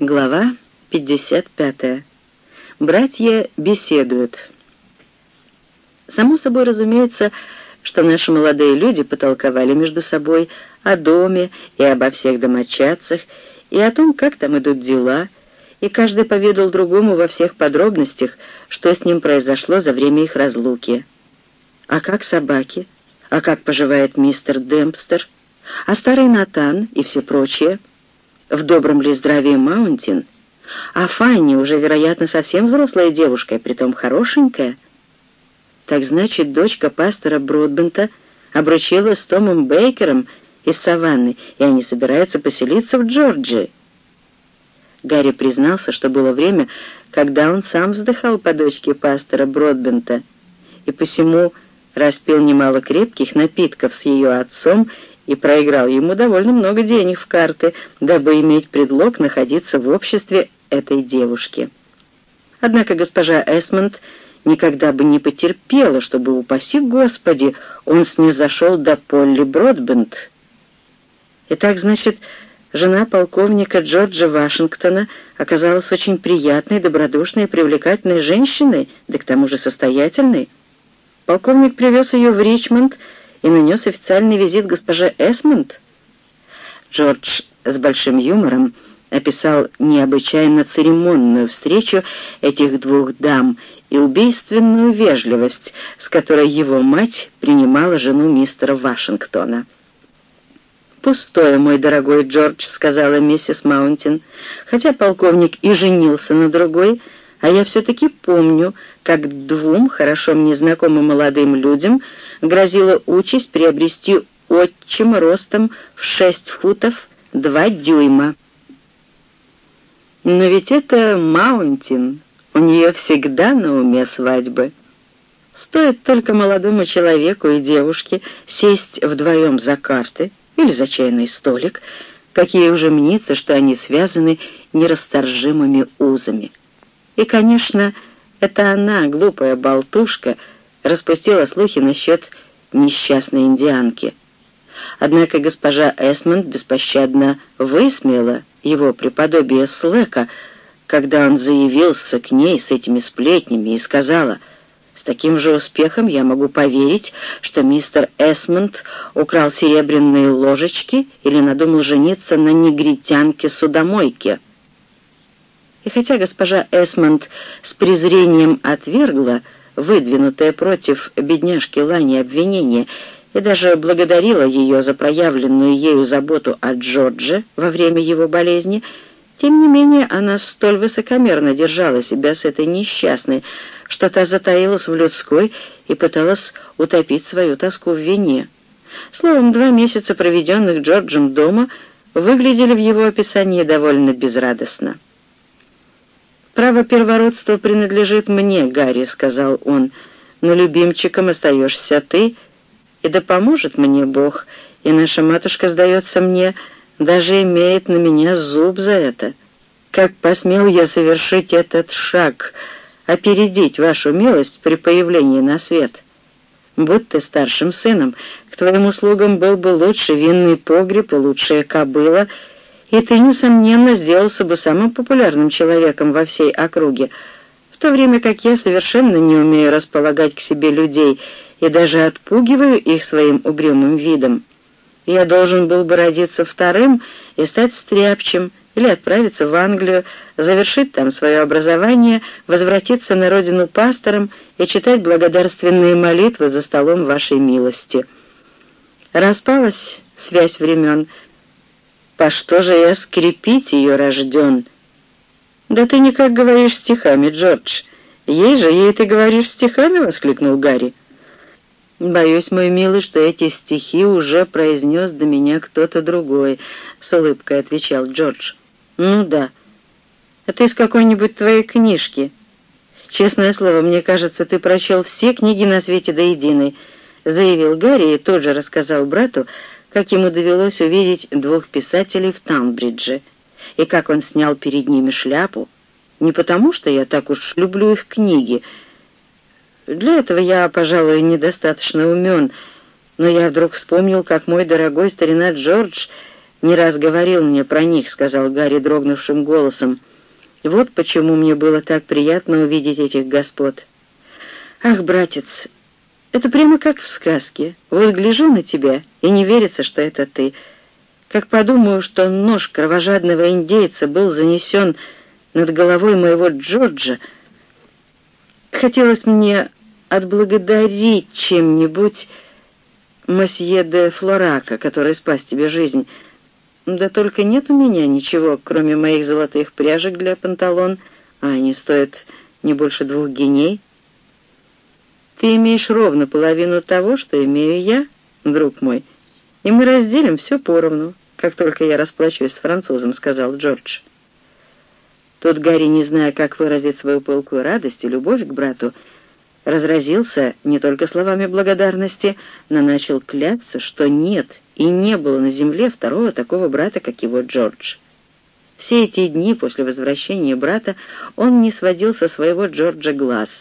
Глава 55. Братья беседуют. Само собой разумеется, что наши молодые люди потолковали между собой о доме и обо всех домочадцах, и о том, как там идут дела, и каждый поведал другому во всех подробностях, что с ним произошло за время их разлуки. А как собаки? А как поживает мистер Демпстер? А старый Натан и все прочее? В добром ли здравии Маунтин? А Фанни уже, вероятно, совсем взрослая девушка, притом хорошенькая. Так значит, дочка пастора Бродбента обручилась с Томом Бейкером из Саванны, и они собираются поселиться в Джорджии. Гарри признался, что было время, когда он сам вздыхал по дочке пастора Бродбента, и посему распил немало крепких напитков с ее отцом и проиграл ему довольно много денег в карты, дабы иметь предлог находиться в обществе этой девушки. Однако госпожа Эсмонд никогда бы не потерпела, чтобы, упаси Господи, он снизошел до Полли Бродбенд. Итак, значит, жена полковника Джорджа Вашингтона оказалась очень приятной, добродушной и привлекательной женщиной, да к тому же состоятельной. Полковник привез ее в Ричмонд и нанес официальный визит госпоже Эсмонд. Джордж с большим юмором описал необычайно церемонную встречу этих двух дам и убийственную вежливость, с которой его мать принимала жену мистера Вашингтона. «Пустое, мой дорогой Джордж», — сказала миссис Маунтин, хотя полковник и женился на другой, — а я все-таки помню, как двум хорошо мне знакомым молодым людям грозила участь приобрести отчим ростом в шесть футов два дюйма. Но ведь это Маунтин, у нее всегда на уме свадьбы. Стоит только молодому человеку и девушке сесть вдвоем за карты или за чайный столик, какие уже мнится, что они связаны нерасторжимыми узами. И, конечно, это она, глупая болтушка, распустила слухи насчет несчастной индианки. Однако госпожа Эсмонд беспощадно высмеяла его преподобие Слэка, когда он заявился к ней с этими сплетнями и сказала, «С таким же успехом я могу поверить, что мистер Эсмонд украл серебряные ложечки или надумал жениться на негритянке-судомойке». И хотя госпожа Эсмонд с презрением отвергла выдвинутое против бедняжки Лани обвинение и даже благодарила ее за проявленную ею заботу о Джордже во время его болезни, тем не менее она столь высокомерно держала себя с этой несчастной, что та затаилась в людской и пыталась утопить свою тоску в вине. Словом, два месяца, проведенных Джорджем дома, выглядели в его описании довольно безрадостно. «Право первородства принадлежит мне, Гарри», — сказал он, — «но любимчиком остаешься ты, и да поможет мне Бог, и наша матушка, сдается мне, даже имеет на меня зуб за это. Как посмел я совершить этот шаг, опередить вашу милость при появлении на свет? Будь ты старшим сыном, к твоим услугам был бы лучший винный погреб и лучшая кобыла — и ты, несомненно, сделался бы самым популярным человеком во всей округе, в то время как я совершенно не умею располагать к себе людей и даже отпугиваю их своим угрюмым видом. Я должен был бы родиться вторым и стать стряпчем, или отправиться в Англию, завершить там свое образование, возвратиться на родину пастором и читать благодарственные молитвы за столом вашей милости. Распалась связь времен, по что же я скрепить ее рожден? Да ты никак говоришь стихами, Джордж. Ей же, ей ты говоришь стихами, воскликнул Гарри. «Боюсь, мой милый, что эти стихи уже произнес до меня кто-то другой», — с улыбкой отвечал Джордж. «Ну да. Это из какой-нибудь твоей книжки. Честное слово, мне кажется, ты прочел все книги на свете до единой», — заявил Гарри и тут же рассказал брату, как ему довелось увидеть двух писателей в Тамбридже, и как он снял перед ними шляпу, не потому, что я так уж люблю их книги. Для этого я, пожалуй, недостаточно умен, но я вдруг вспомнил, как мой дорогой старина Джордж не раз говорил мне про них», — сказал Гарри дрогнувшим голосом. «Вот почему мне было так приятно увидеть этих господ». «Ах, братец, это прямо как в сказке. Вот гляжу на тебя, и не верится, что это ты. Как подумаю, что нож кровожадного индейца был занесен над головой моего Джорджа, хотелось мне отблагодарить чем-нибудь мосье де Флорака, который спас тебе жизнь. Да только нет у меня ничего, кроме моих золотых пряжек для панталон, а они стоят не больше двух геней. Ты имеешь ровно половину того, что имею я, друг мой, и мы разделим все поровну, как только я расплачусь с французом», — сказал Джордж. Тут Гарри, не зная, как выразить свою пылкую радость и любовь к брату, разразился не только словами благодарности, но начал клясться, что нет и не было на земле второго такого брата, как его Джордж. Все эти дни после возвращения брата он не сводил со своего Джорджа глаз —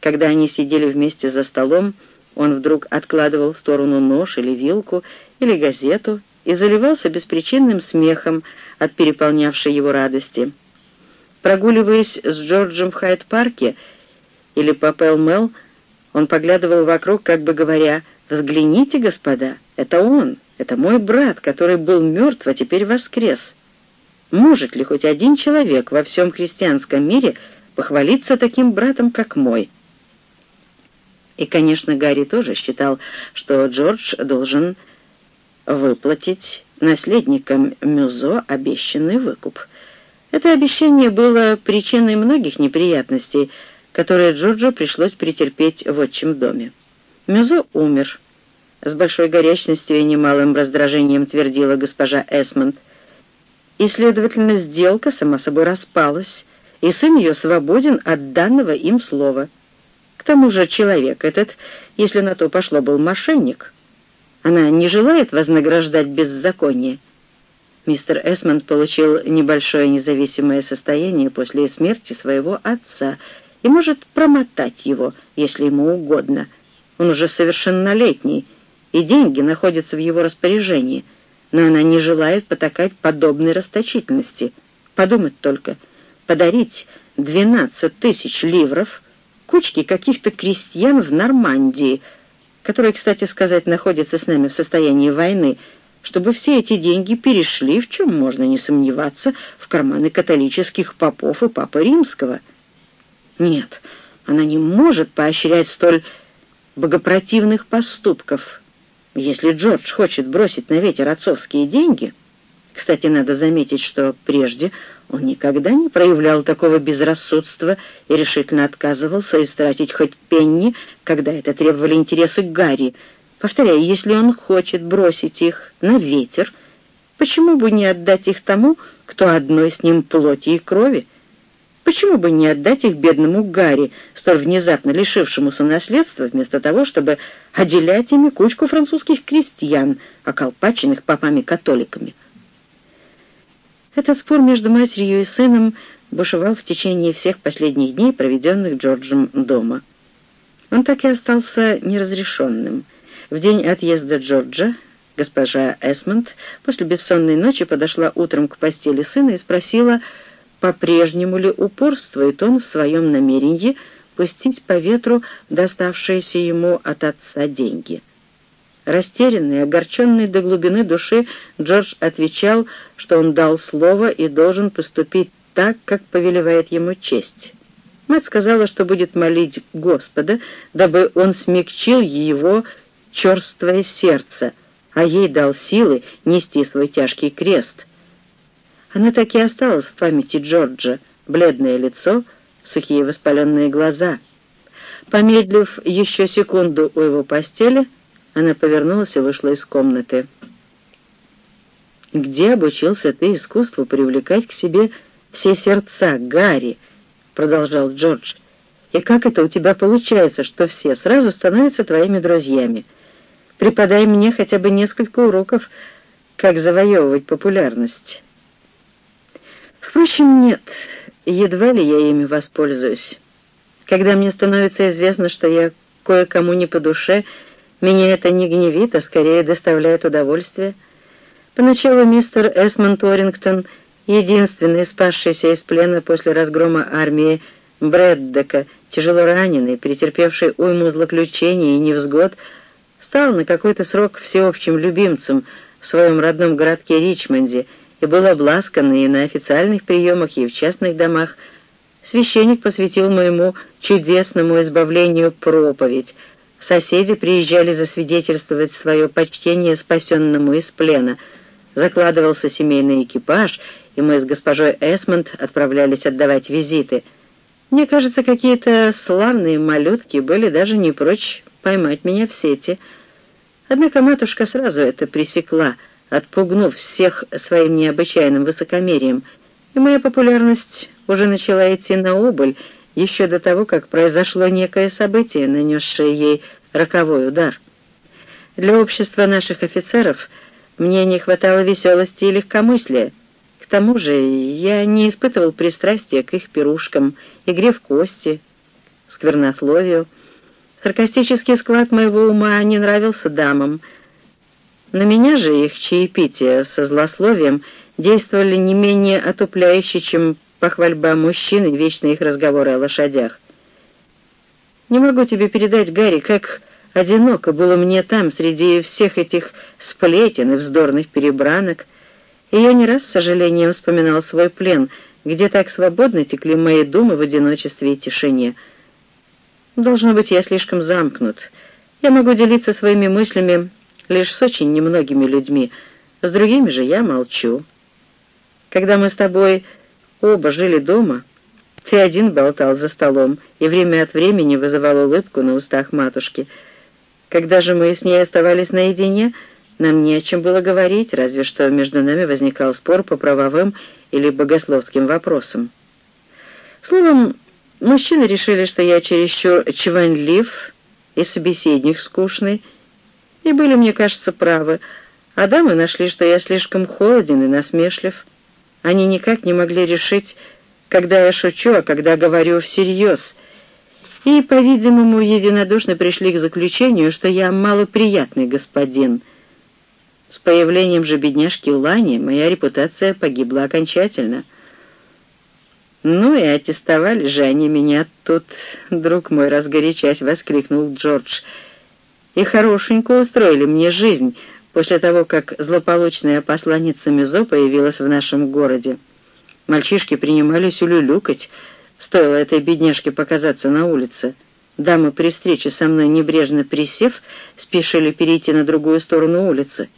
когда они сидели вместе за столом, он вдруг откладывал в сторону нож или вилку, или газету и заливался беспричинным смехом от переполнявшей его радости. Прогуливаясь с Джорджем в Хайд-парке или по Пэл-Мэл, он поглядывал вокруг, как бы говоря, «Взгляните, господа, это он, это мой брат, который был мертв, а теперь воскрес. Может ли хоть один человек во всем христианском мире похвалиться таким братом, как мой?» И, конечно, Гарри тоже считал, что Джордж должен выплатить наследникам Мюзо обещанный выкуп. Это обещание было причиной многих неприятностей, которые Джорджу пришлось претерпеть в отчим доме. Мюзо умер. С большой горячностью и немалым раздражением твердила госпожа Эсмонд. И, следовательно, сделка сама собой распалась, и сын ее свободен от данного им слова — к тому же человек этот, если на то пошло, был мошенник. Она не желает вознаграждать беззаконие. Мистер Эсмонд получил небольшое независимое состояние после смерти своего отца и может промотать его, если ему угодно. Он уже совершеннолетний, и деньги находятся в его распоряжении, но она не желает потакать подобной расточительности. Подумать только, подарить 12 тысяч ливров — кучки каких-то крестьян в Нормандии, которые, кстати сказать, находятся с нами в состоянии войны, чтобы все эти деньги перешли, в чем можно не сомневаться, в карманы католических попов и папы римского. Нет, она не может поощрять столь богопротивных поступков. Если Джордж хочет бросить на ветер отцовские деньги... Кстати, надо заметить, что прежде он никогда не проявлял такого безрассудства и решительно отказывался истратить хоть пенни, когда это требовали интересы Гарри. Повторяю, если он хочет бросить их на ветер, почему бы не отдать их тому, кто одной с ним плоти и крови? Почему бы не отдать их бедному Гарри, столь внезапно лишившемуся наследства, вместо того, чтобы отделять ими кучку французских крестьян, околпаченных попами-католиками? Этот спор между матерью и сыном бушевал в течение всех последних дней, проведенных Джорджем дома. Он так и остался неразрешенным. В день отъезда Джорджа госпожа Эсмонд после бессонной ночи подошла утром к постели сына и спросила, по-прежнему ли упорствует он в своем намерении пустить по ветру доставшиеся ему от отца деньги. Растерянный, огорченный до глубины души, Джордж отвечал, что он дал слово и должен поступить так, как повелевает ему честь. Мать сказала, что будет молить Господа, дабы он смягчил его черствое сердце, а ей дал силы нести свой тяжкий крест. Она так и осталась в памяти Джорджа, бледное лицо, сухие воспаленные глаза. Помедлив еще секунду у его постели, она повернулась и вышла из комнаты. «Где обучился ты искусству привлекать к себе все сердца, Гарри?» — продолжал Джордж. «И как это у тебя получается, что все сразу становятся твоими друзьями? Преподай мне хотя бы несколько уроков, как завоевывать популярность». Впрочем, нет, едва ли я ими воспользуюсь. Когда мне становится известно, что я кое-кому не по душе, меня это не гневит, а скорее доставляет удовольствие — Поначалу мистер Эсмонд Орингтон, единственный спасшийся из плена после разгрома армии Брэддека, тяжело раненый, претерпевший уйму злоключений и невзгод, стал на какой-то срок всеобщим любимцем в своем родном городке Ричмонде и был обласкан и на официальных приемах, и в частных домах. Священник посвятил моему чудесному избавлению проповедь. Соседи приезжали засвидетельствовать свое почтение спасенному из плена. Закладывался семейный экипаж, и мы с госпожой Эсмонд отправлялись отдавать визиты. Мне кажется, какие-то славные малютки были даже не прочь поймать меня в сети — Однако матушка сразу это пресекла, отпугнув всех своим необычайным высокомерием, и моя популярность уже начала идти на убыль еще до того, как произошло некое событие, нанесшее ей роковой удар. Для общества наших офицеров мне не хватало веселости и легкомыслия. К тому же я не испытывал пристрастия к их пирушкам, игре в кости, сквернословию, Саркастический склад моего ума не нравился дамам. На меня же их чаепития со злословием действовали не менее отупляюще, чем похвальба мужчин и вечные их разговоры о лошадях. Не могу тебе передать, Гарри, как одиноко было мне там, среди всех этих сплетен и вздорных перебранок, и я не раз с сожалением вспоминал свой плен, где так свободно текли мои думы в одиночестве и тишине — Должно быть, я слишком замкнут. Я могу делиться своими мыслями лишь с очень немногими людьми, с другими же я молчу. Когда мы с тобой оба жили дома, ты один болтал за столом и время от времени вызывал улыбку на устах матушки. Когда же мы с ней оставались наедине, нам не о чем было говорить, разве что между нами возникал спор по правовым или богословским вопросам. Словом, Мужчины решили, что я чересчур чванлив и собеседник скучный, и были, мне кажется, правы, а дамы нашли, что я слишком холоден и насмешлив. Они никак не могли решить, когда я шучу, а когда говорю всерьез, и, по-видимому, единодушно пришли к заключению, что я малоприятный господин. С появлением же бедняжки Лани моя репутация погибла окончательно — «Ну и аттестовали же они меня тут, друг мой, разгорячась!» — воскликнул Джордж. «И хорошенько устроили мне жизнь после того, как злополучная посланница Мизо появилась в нашем городе. Мальчишки принимались улюлюкать, стоило этой бедняжке показаться на улице. Дамы при встрече со мной, небрежно присев, спешили перейти на другую сторону улицы.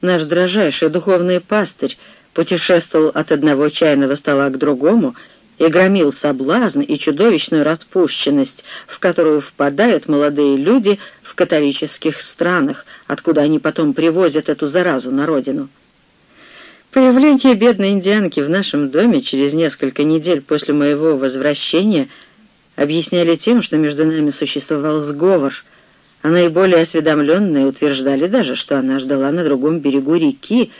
Наш дрожайший духовный пастырь путешествовал от одного чайного стола к другому и громил соблазн и чудовищную распущенность, в которую впадают молодые люди католических странах, откуда они потом привозят эту заразу на родину. Появление бедной индианки в нашем доме через несколько недель после моего возвращения объясняли тем, что между нами существовал сговор, а наиболее осведомленные утверждали даже, что она ждала на другом берегу реки,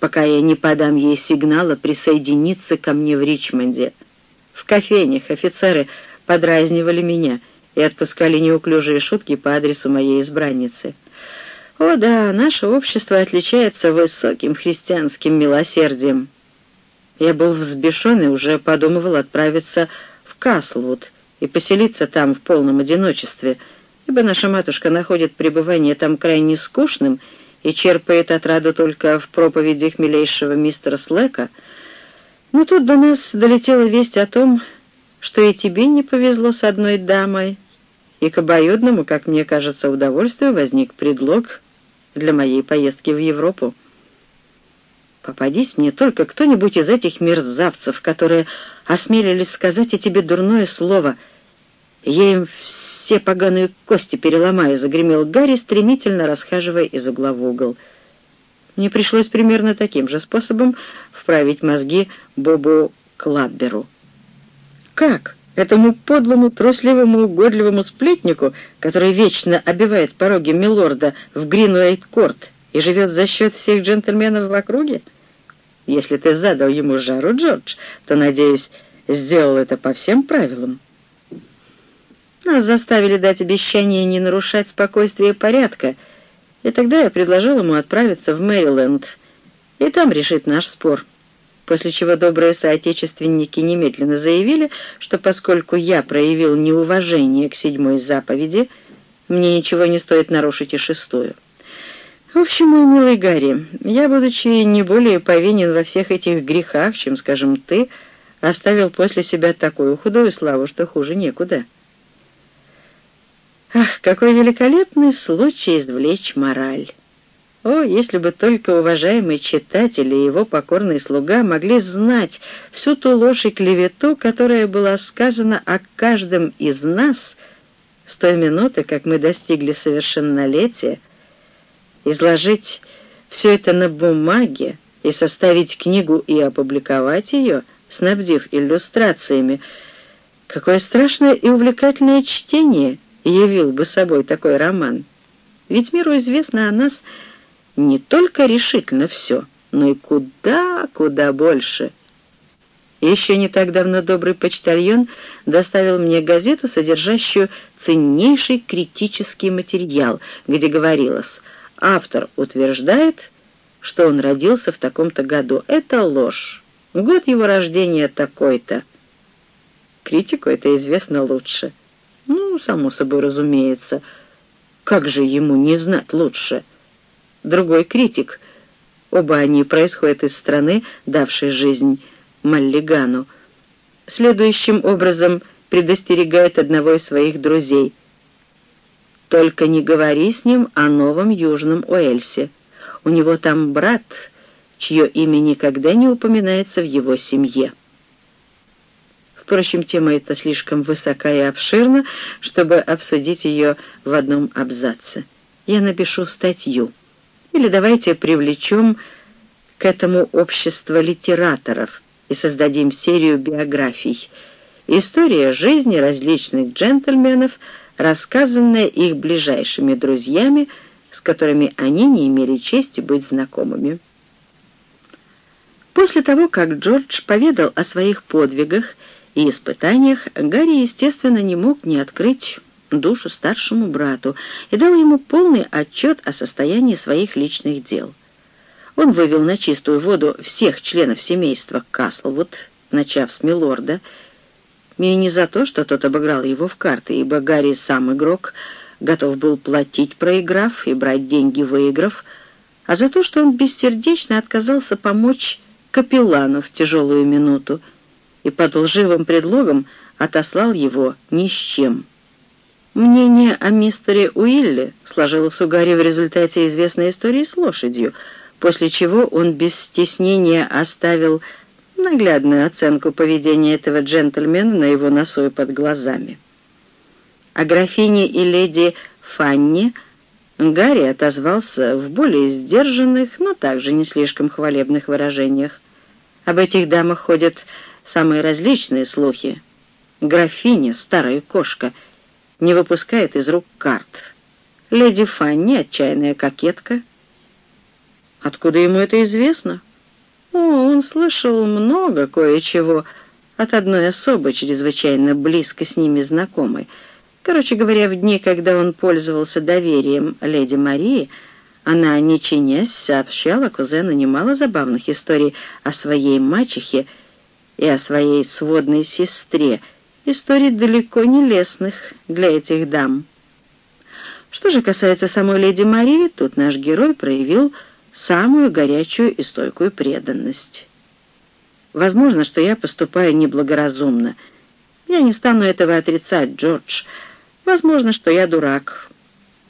пока я не подам ей сигнала присоединиться ко мне в Ричмонде. В кофейнях офицеры подразнивали меня и отпускали неуклюжие шутки по адресу моей избранницы. О да, наше общество отличается высоким христианским милосердием. Я был взбешен и уже подумывал отправиться в Каслвуд и поселиться там в полном одиночестве, ибо наша матушка находит пребывание там крайне скучным и черпает отраду только в проповедях милейшего мистера Слэка, но тут до нас долетела весть о том, что и тебе не повезло с одной дамой, и к обоюдному, как мне кажется, удовольствию возник предлог для моей поездки в Европу. Попадись мне только кто-нибудь из этих мерзавцев, которые осмелились сказать о тебе дурное слово. Я им все поганые кости переломаю», — загремел Гарри, стремительно расхаживая из угла в угол. Мне пришлось примерно таким же способом вправить мозги Бобу Клабберу. «Как? Этому подлому, трусливому, угодливому сплетнику, который вечно обивает пороги милорда в Гринуэйт-корт и живет за счет всех джентльменов в округе? Если ты задал ему жару, Джордж, то, надеюсь, сделал это по всем правилам». Нас заставили дать обещание не нарушать спокойствие и порядка, и тогда я предложил ему отправиться в Мэриленд и там решит наш спор» после чего добрые соотечественники немедленно заявили, что поскольку я проявил неуважение к седьмой заповеди, мне ничего не стоит нарушить и шестую. В общем, мой милый Гарри, я, будучи не более повинен во всех этих грехах, чем, скажем, ты, оставил после себя такую худую славу, что хуже некуда. Ах, какой великолепный случай извлечь мораль! О, если бы только уважаемый читатель и его покорный слуга могли знать всю ту ложь и клевету, которая была сказана о каждом из нас с той минуты, как мы достигли совершеннолетия, изложить все это на бумаге и составить книгу и опубликовать ее, снабдив иллюстрациями, какое страшное и увлекательное чтение явил бы собой такой роман. Ведь миру известно о нас — не только решительно все, но и куда, куда больше. Еще не так давно добрый почтальон доставил мне газету, содержащую ценнейший критический материал, где говорилось «Автор утверждает, что он родился в таком-то году. Это ложь. Год его рождения такой-то». Критику это известно лучше. Ну, само собой разумеется. Как же ему не знать лучше?» Другой критик. Оба они происходят из страны, давшей жизнь Маллигану. Следующим образом предостерегает одного из своих друзей. «Только не говори с ним о новом Южном Уэльсе. У него там брат, чье имя никогда не упоминается в его семье». Впрочем, тема эта слишком высока и обширна, чтобы обсудить ее в одном абзаце. Я напишу статью. Или давайте привлечем к этому общество литераторов и создадим серию биографий. История жизни различных джентльменов, рассказанная их ближайшими друзьями, с которыми они не имели чести быть знакомыми. После того, как Джордж поведал о своих подвигах и испытаниях, Гарри, естественно, не мог не открыть душу старшему брату и дал ему полный отчет о состоянии своих личных дел. Он вывел на чистую воду всех членов семейства Каслвуд, начав с Милорда, и не за то, что тот обыграл его в карты, ибо Гарри сам игрок, готов был платить, проиграв, и брать деньги, выиграв, а за то, что он бессердечно отказался помочь капеллану в тяжелую минуту и под лживым предлогом отослал его ни с чем. Мнение о мистере Уилле сложилось у Гарри в результате известной истории с лошадью, после чего он без стеснения оставил наглядную оценку поведения этого джентльмена на его носу и под глазами. О графине и леди Фанни Гарри отозвался в более сдержанных, но также не слишком хвалебных выражениях. Об этих дамах ходят самые различные слухи. Графиня, старая кошка — не выпускает из рук карт. Леди Фанни — отчаянная кокетка. Откуда ему это известно? О, он слышал много кое-чего от одной особы, чрезвычайно близко с ними знакомой. Короче говоря, в дни, когда он пользовался доверием леди Марии, она, не чинясь, сообщала кузену немало забавных историй о своей мачехе и о своей сводной сестре — историй далеко не лестных для этих дам. Что же касается самой леди Марии, тут наш герой проявил самую горячую и стойкую преданность. Возможно, что я поступаю неблагоразумно. Я не стану этого отрицать, Джордж. Возможно, что я дурак.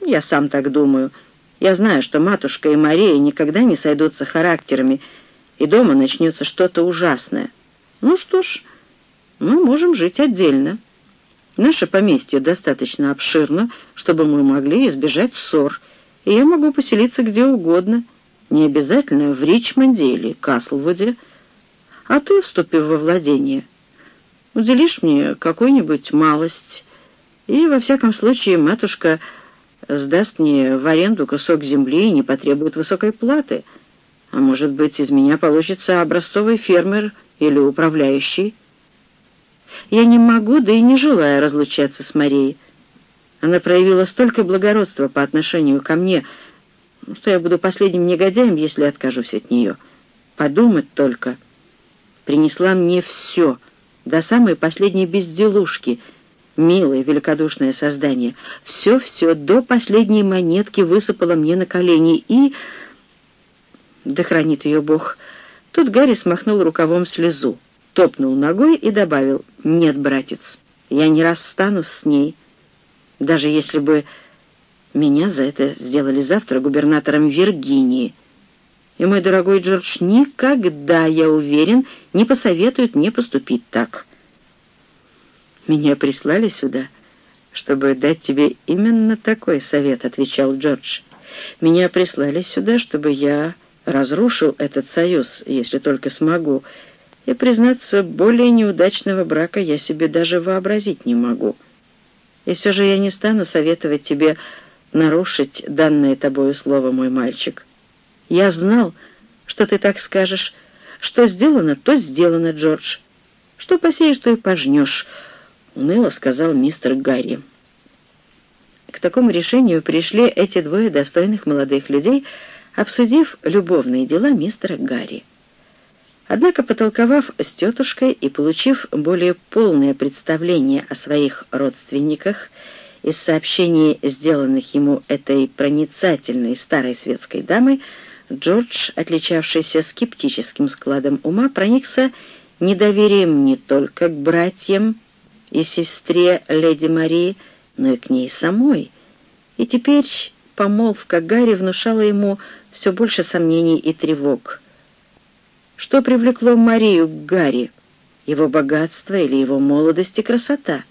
Я сам так думаю. Я знаю, что матушка и Мария никогда не сойдутся характерами, и дома начнется что-то ужасное. Ну что ж, мы можем жить отдельно. Наше поместье достаточно обширно, чтобы мы могли избежать ссор, и я могу поселиться где угодно, не обязательно в Ричмонде или Каслвуде. А ты, вступив во владение, уделишь мне какую-нибудь малость, и, во всяком случае, матушка сдаст мне в аренду кусок земли и не потребует высокой платы. А может быть, из меня получится образцовый фермер или управляющий. Я не могу, да и не желаю разлучаться с Марией. Она проявила столько благородства по отношению ко мне, что я буду последним негодяем, если откажусь от нее. Подумать только. Принесла мне все, до самой последней безделушки, милое, великодушное создание. Все-все до последней монетки высыпала мне на колени и... Да хранит ее Бог. Тут Гарри смахнул рукавом слезу, топнул ногой и добавил, «Нет, братец, я не расстанусь с ней, даже если бы меня за это сделали завтра губернатором Виргинии. И мой дорогой Джордж никогда, я уверен, не посоветует мне поступить так. Меня прислали сюда, чтобы дать тебе именно такой совет, отвечал Джордж. Меня прислали сюда, чтобы я разрушил этот союз, если только смогу. И, признаться, более неудачного брака я себе даже вообразить не могу. И все же я не стану советовать тебе нарушить данное тобою слово, мой мальчик. Я знал, что ты так скажешь. Что сделано, то сделано, Джордж. Что посеешь, то и пожнешь, — уныло сказал мистер Гарри. К такому решению пришли эти двое достойных молодых людей, обсудив любовные дела мистера Гарри. Однако, потолковав с тетушкой и получив более полное представление о своих родственниках из сообщений, сделанных ему этой проницательной старой светской дамой, Джордж, отличавшийся скептическим складом ума, проникся недоверием не только к братьям и сестре леди Марии, но и к ней самой. И теперь помолвка Гарри внушала ему все больше сомнений и тревог. Что привлекло Марию к Гарри? Его богатство или его молодость и красота?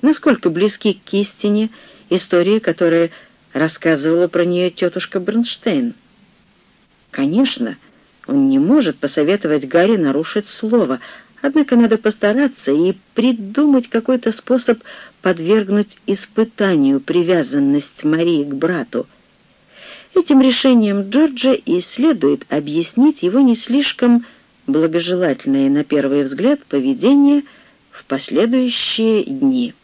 Насколько близки к истине истории, которые рассказывала про нее тетушка Бернштейн? Конечно, он не может посоветовать Гарри нарушить слово, однако надо постараться и придумать какой-то способ подвергнуть испытанию привязанность Марии к брату. Этим решением Джорджа и следует объяснить его не слишком благожелательное на первый взгляд поведение в последующие дни.